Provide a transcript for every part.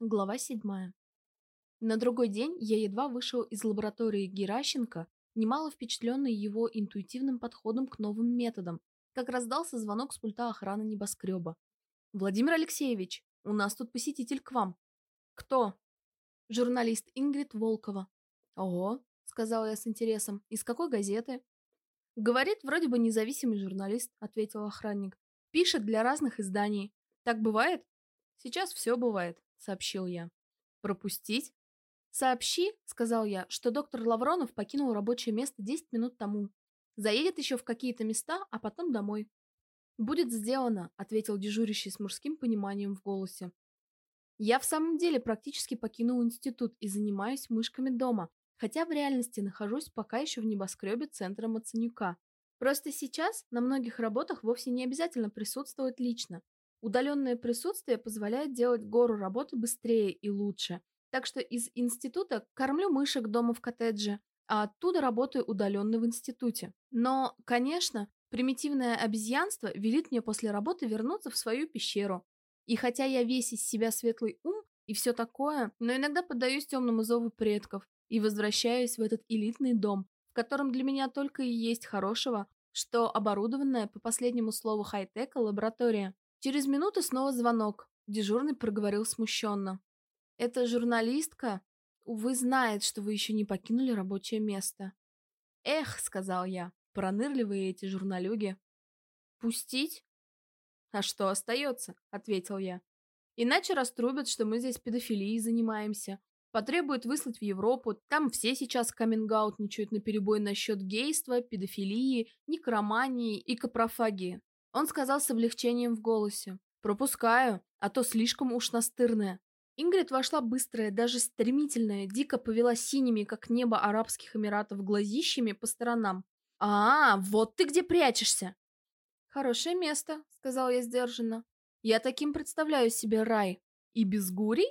Глава 7. На другой день я едва вышел из лаборатории Геращенко, немало впечатленный его интуитивным подходом к новым методам, как раздался звонок с пульта охраны небоскреба. «Владимир Алексеевич, у нас тут посетитель к вам». «Кто?» «Журналист Ингрид Волкова». «Ого», — сказал я с интересом, — «из какой газеты?» «Говорит, вроде бы независимый журналист», — ответил охранник. «Пишет для разных изданий. Так бывает?» «Сейчас все бывает», — сообщил я. «Пропустить?» «Сообщи», — сказал я, что доктор Лавронов покинул рабочее место 10 минут тому. Заедет еще в какие-то места, а потом домой. «Будет сделано», — ответил дежурящий с мужским пониманием в голосе. «Я в самом деле практически покинул институт и занимаюсь мышками дома, хотя в реальности нахожусь пока еще в небоскребе центра Мацанюка. Просто сейчас на многих работах вовсе не обязательно присутствовать лично, Удаленное присутствие позволяет делать гору работы быстрее и лучше. Так что из института кормлю мышек дома в коттедже, а оттуда работаю удаленно в институте. Но, конечно, примитивное обезьянство велит мне после работы вернуться в свою пещеру. И хотя я весь из себя светлый ум и все такое, но иногда поддаюсь темному зову предков и возвращаюсь в этот элитный дом, в котором для меня только и есть хорошего, что оборудованная по последнему слову хай-тека лаборатория. Через минуту снова звонок. Дежурный проговорил смущенно. «Эта журналистка, увы, знает, что вы еще не покинули рабочее место». «Эх», — сказал я, — «пронырливые эти журналюги». «Пустить?» «А что остается?» — ответил я. «Иначе раструбят, что мы здесь педофилией занимаемся. Потребуют выслать в Европу. Там все сейчас каминг-аутничают наперебой насчет гейства, педофилии, некромании и капрофагии. Он сказал с облегчением в голосе. «Пропускаю, а то слишком уж настырная». Ингрид вошла быстрая, даже стремительная, дико повела синими, как небо Арабских Эмиратов, глазищами по сторонам. «А, вот ты где прячешься!» «Хорошее место», — сказал я сдержанно. «Я таким представляю себе рай. И без гурий?»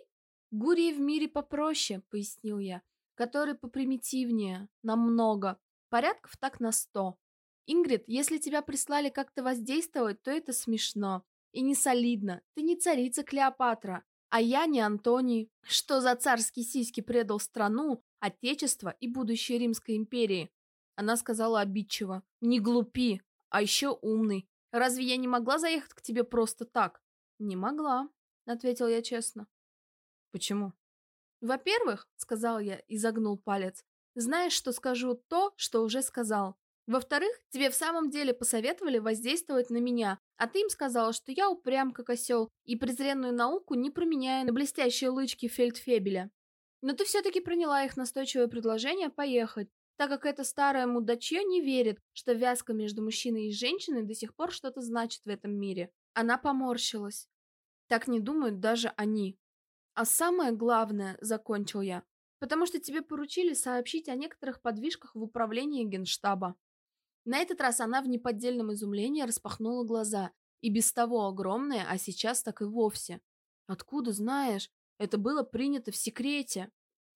«Гурии в мире попроще», — пояснил я, «который попримитивнее, намного. Порядков так на сто. Ингрид, если тебя прислали как-то воздействовать, то это смешно. И не солидно. Ты не царица Клеопатра, а я не Антоний. Что за царский сиськи предал страну, отечество и будущее Римской империи? Она сказала обидчиво. Не глупи, а еще умный. Разве я не могла заехать к тебе просто так? Не могла, ответил я честно. Почему? Во-первых, сказал я и загнул палец, знаешь, что скажу то, что уже сказал. Во-вторых, тебе в самом деле посоветовали воздействовать на меня, а ты им сказала, что я упрям как осел и презренную науку не променяю на блестящие лычки фельдфебеля. Но ты все-таки приняла их настойчивое предложение поехать, так как это старое мудачье не верит, что вязка между мужчиной и женщиной до сих пор что-то значит в этом мире. Она поморщилась. Так не думают даже они. А самое главное, закончил я, потому что тебе поручили сообщить о некоторых подвижках в управлении Генштаба. На этот раз она в неподдельном изумлении распахнула глаза, и без того огромные, а сейчас так и вовсе. «Откуда знаешь? Это было принято в секрете».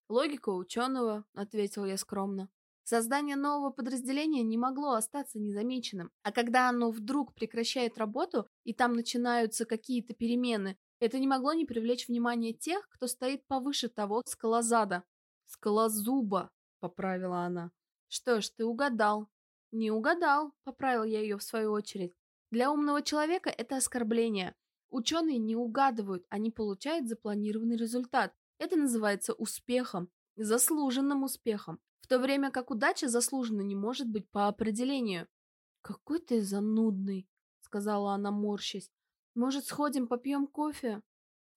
«Логика ученого», — ответил я скромно. Создание нового подразделения не могло остаться незамеченным, а когда оно вдруг прекращает работу и там начинаются какие-то перемены, это не могло не привлечь внимание тех, кто стоит повыше того скалозада. «Скалозуба», — поправила она. «Что ж, ты угадал. «Не угадал», — поправил я ее в свою очередь. «Для умного человека это оскорбление. Ученые не угадывают, они получают запланированный результат. Это называется успехом, заслуженным успехом, в то время как удача заслуженно не может быть по определению». «Какой ты занудный», — сказала она, морщась. «Может, сходим попьем кофе?»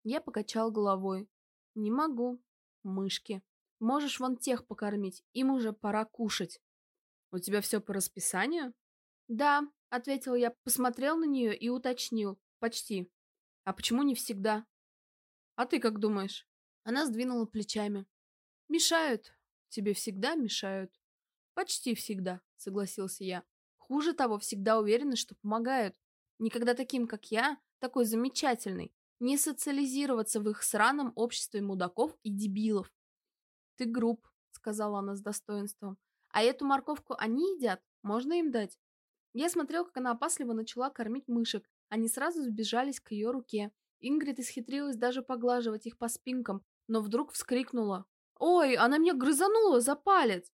Я покачал головой. «Не могу. Мышки. Можешь вон тех покормить, им уже пора кушать». «У тебя все по расписанию?» «Да», — ответил я, посмотрел на нее и уточнил. «Почти. А почему не всегда?» «А ты как думаешь?» Она сдвинула плечами. «Мешают. Тебе всегда мешают?» «Почти всегда», — согласился я. «Хуже того, всегда уверены, что помогают. Никогда таким, как я, такой замечательный, не социализироваться в их сраном обществе мудаков и дебилов». «Ты груб», — сказала она с достоинством. А эту морковку они едят? Можно им дать? Я смотрел, как она опасливо начала кормить мышек. Они сразу сбежались к ее руке. Ингрид исхитрилась даже поглаживать их по спинкам, но вдруг вскрикнула. «Ой, она меня грызанула за палец!»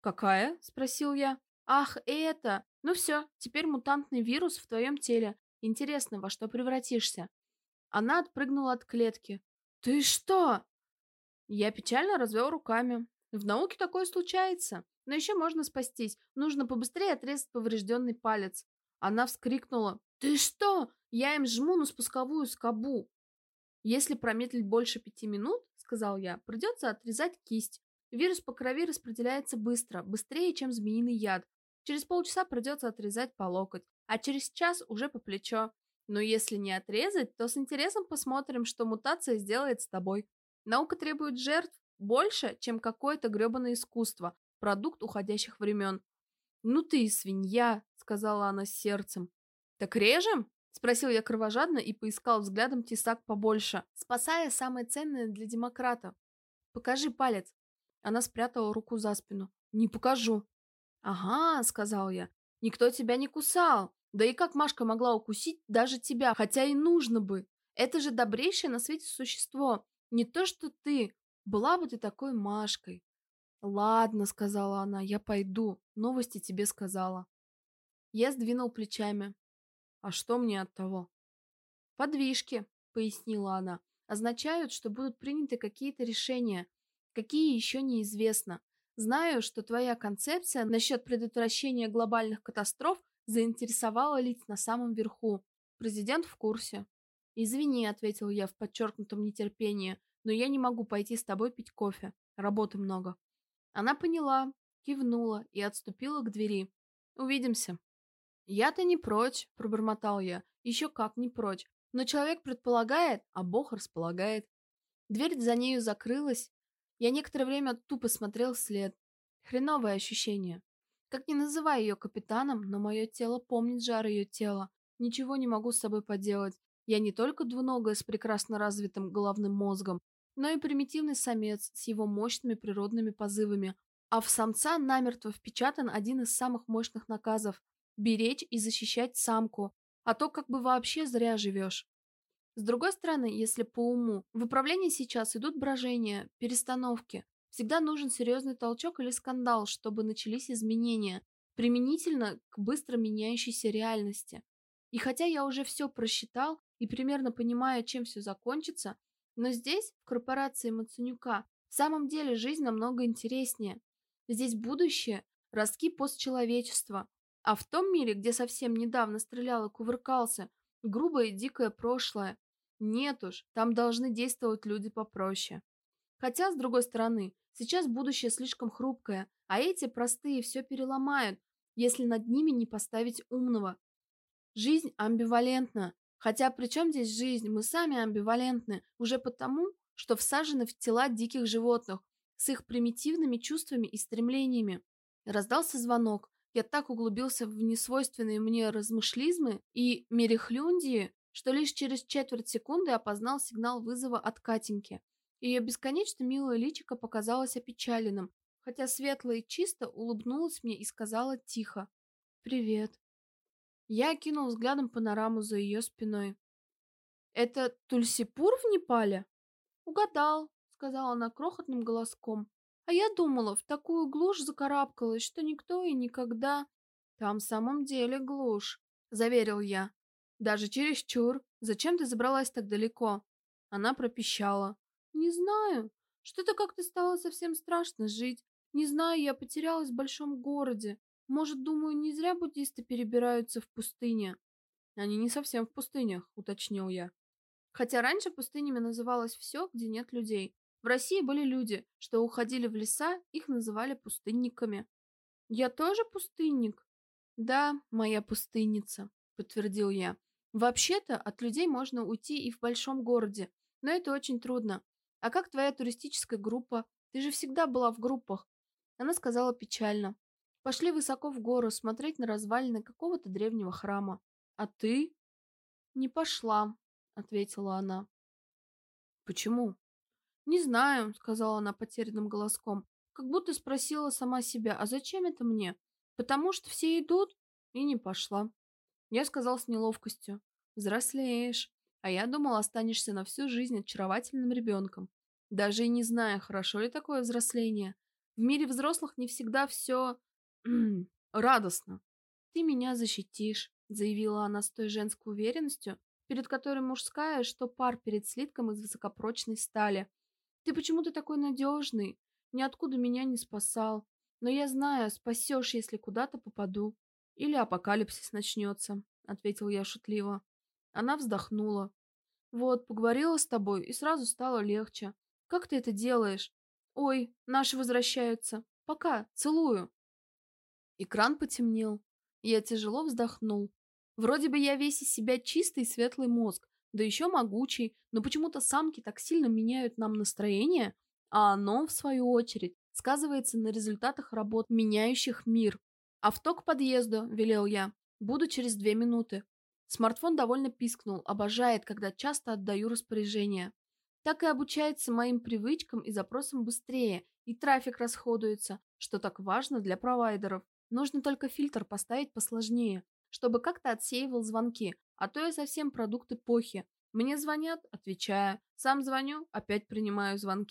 «Какая?» – спросил я. «Ах, это! Ну все, теперь мутантный вирус в твоем теле. Интересно, во что превратишься?» Она отпрыгнула от клетки. «Ты что?» Я печально развел руками. В науке такое случается. Но еще можно спастись. Нужно побыстрее отрезать поврежденный палец. Она вскрикнула. «Ты что? Я им жму на спусковую скобу!» «Если промедлить больше пяти минут, — сказал я, — придется отрезать кисть. Вирус по крови распределяется быстро, быстрее, чем змеиный яд. Через полчаса придется отрезать по локоть, а через час уже по плечо. Но если не отрезать, то с интересом посмотрим, что мутация сделает с тобой. Наука требует жертв больше, чем какое-то гребаное искусство, продукт уходящих времен. «Ну ты и свинья», — сказала она с сердцем. «Так режем?» — спросил я кровожадно и поискал взглядом тесак побольше, спасая самое ценное для демократа. «Покажи палец». Она спрятала руку за спину. «Не покажу». «Ага», — сказал я, — «никто тебя не кусал. Да и как Машка могла укусить даже тебя, хотя и нужно бы? Это же добрейшее на свете существо. Не то, что ты. Была бы ты такой Машкой. Ладно, сказала она, я пойду. Новости тебе сказала. Я сдвинул плечами. А что мне от того? Подвижки, пояснила она, означают, что будут приняты какие-то решения. Какие еще неизвестно. Знаю, что твоя концепция насчет предотвращения глобальных катастроф заинтересовала лиц на самом верху. Президент в курсе. «Извини», — ответил я в подчеркнутом нетерпении, «но я не могу пойти с тобой пить кофе. Работы много». Она поняла, кивнула и отступила к двери. «Увидимся». «Я-то не прочь», — пробормотал я. «Еще как не прочь. Но человек предполагает, а Бог располагает». Дверь за нею закрылась. Я некоторое время тупо смотрел вслед. Хреновое ощущение. Как не называй ее капитаном, но мое тело помнит жар ее тела. Ничего не могу с собой поделать. Я не только двуногая с прекрасно развитым головным мозгом, но и примитивный самец с его мощными природными позывами. А в самца намертво впечатан один из самых мощных наказов – беречь и защищать самку, а то как бы вообще зря живешь. С другой стороны, если по уму, в управлении сейчас идут брожения, перестановки. Всегда нужен серьезный толчок или скандал, чтобы начались изменения, применительно к быстро меняющейся реальности. И хотя я уже все просчитал, и примерно понимая, чем все закончится, но здесь, в корпорации Мацанюка, в самом деле жизнь намного интереснее. Здесь будущее, ростки постчеловечества, а в том мире, где совсем недавно стрелял и кувыркался, грубое и дикое прошлое. Нет уж, там должны действовать люди попроще. Хотя, с другой стороны, сейчас будущее слишком хрупкое, а эти простые все переломают, если над ними не поставить умного. Жизнь амбивалентна, Хотя при чем здесь жизнь? Мы сами амбивалентны уже потому, что всажены в тела диких животных с их примитивными чувствами и стремлениями. Раздался звонок. Я так углубился в несвойственные мне размышлизмы и мерехлюндии, что лишь через четверть секунды опознал сигнал вызова от Катеньки. Ее бесконечно милое личико показалось опечаленным, хотя светло и чисто улыбнулась мне и сказала тихо «Привет». Я окинул взглядом панораму за ее спиной. «Это Тульсипур в Непале?» «Угадал», — сказала она крохотным голоском. «А я думала, в такую глушь закарабкалась, что никто и никогда...» «Там в самом деле глушь», — заверил я. «Даже чересчур. Зачем ты забралась так далеко?» Она пропищала. «Не знаю. Что-то как-то стало совсем страшно жить. Не знаю, я потерялась в большом городе. Может, думаю, не зря буддисты перебираются в пустыне. Они не совсем в пустынях, уточнил я. Хотя раньше пустынями называлось все, где нет людей. В России были люди, что уходили в леса, их называли пустынниками. Я тоже пустынник? Да, моя пустынница, подтвердил я. Вообще-то от людей можно уйти и в большом городе, но это очень трудно. А как твоя туристическая группа? Ты же всегда была в группах. Она сказала печально. Пошли высоко в гору смотреть на развалины какого-то древнего храма. А ты? Не пошла, ответила она. Почему? Не знаю, сказала она потерянным голоском, как будто спросила сама себя, а зачем это мне? Потому что все идут, и не пошла. Я сказал с неловкостью. Взрослеешь. А я думал, останешься на всю жизнь очаровательным ребенком. Даже и не зная, хорошо ли такое взросление. В мире взрослых не всегда все... радостно. «Ты меня защитишь», — заявила она с той женской уверенностью, перед которой мужская, что пар перед слитком из высокопрочной стали. «Ты почему-то такой надежный, ниоткуда меня не спасал. Но я знаю, спасешь, если куда-то попаду. Или апокалипсис начнется», — ответил я шутливо. Она вздохнула. «Вот, поговорила с тобой, и сразу стало легче. Как ты это делаешь? Ой, наши возвращаются. Пока, целую». Экран потемнел. Я тяжело вздохнул. Вроде бы я весь из себя чистый светлый мозг, да еще могучий, но почему-то самки так сильно меняют нам настроение, а оно, в свою очередь, сказывается на результатах работ, меняющих мир. «Авто к подъезду», — велел я. «Буду через две минуты». Смартфон довольно пискнул, обожает, когда часто отдаю распоряжение. Так и обучается моим привычкам и запросам быстрее, и трафик расходуется, что так важно для провайдеров. Нужно только фильтр поставить посложнее, чтобы как-то отсеивал звонки, а то я совсем продукт эпохи. Мне звонят, отвечаю. Сам звоню, опять принимаю звонки.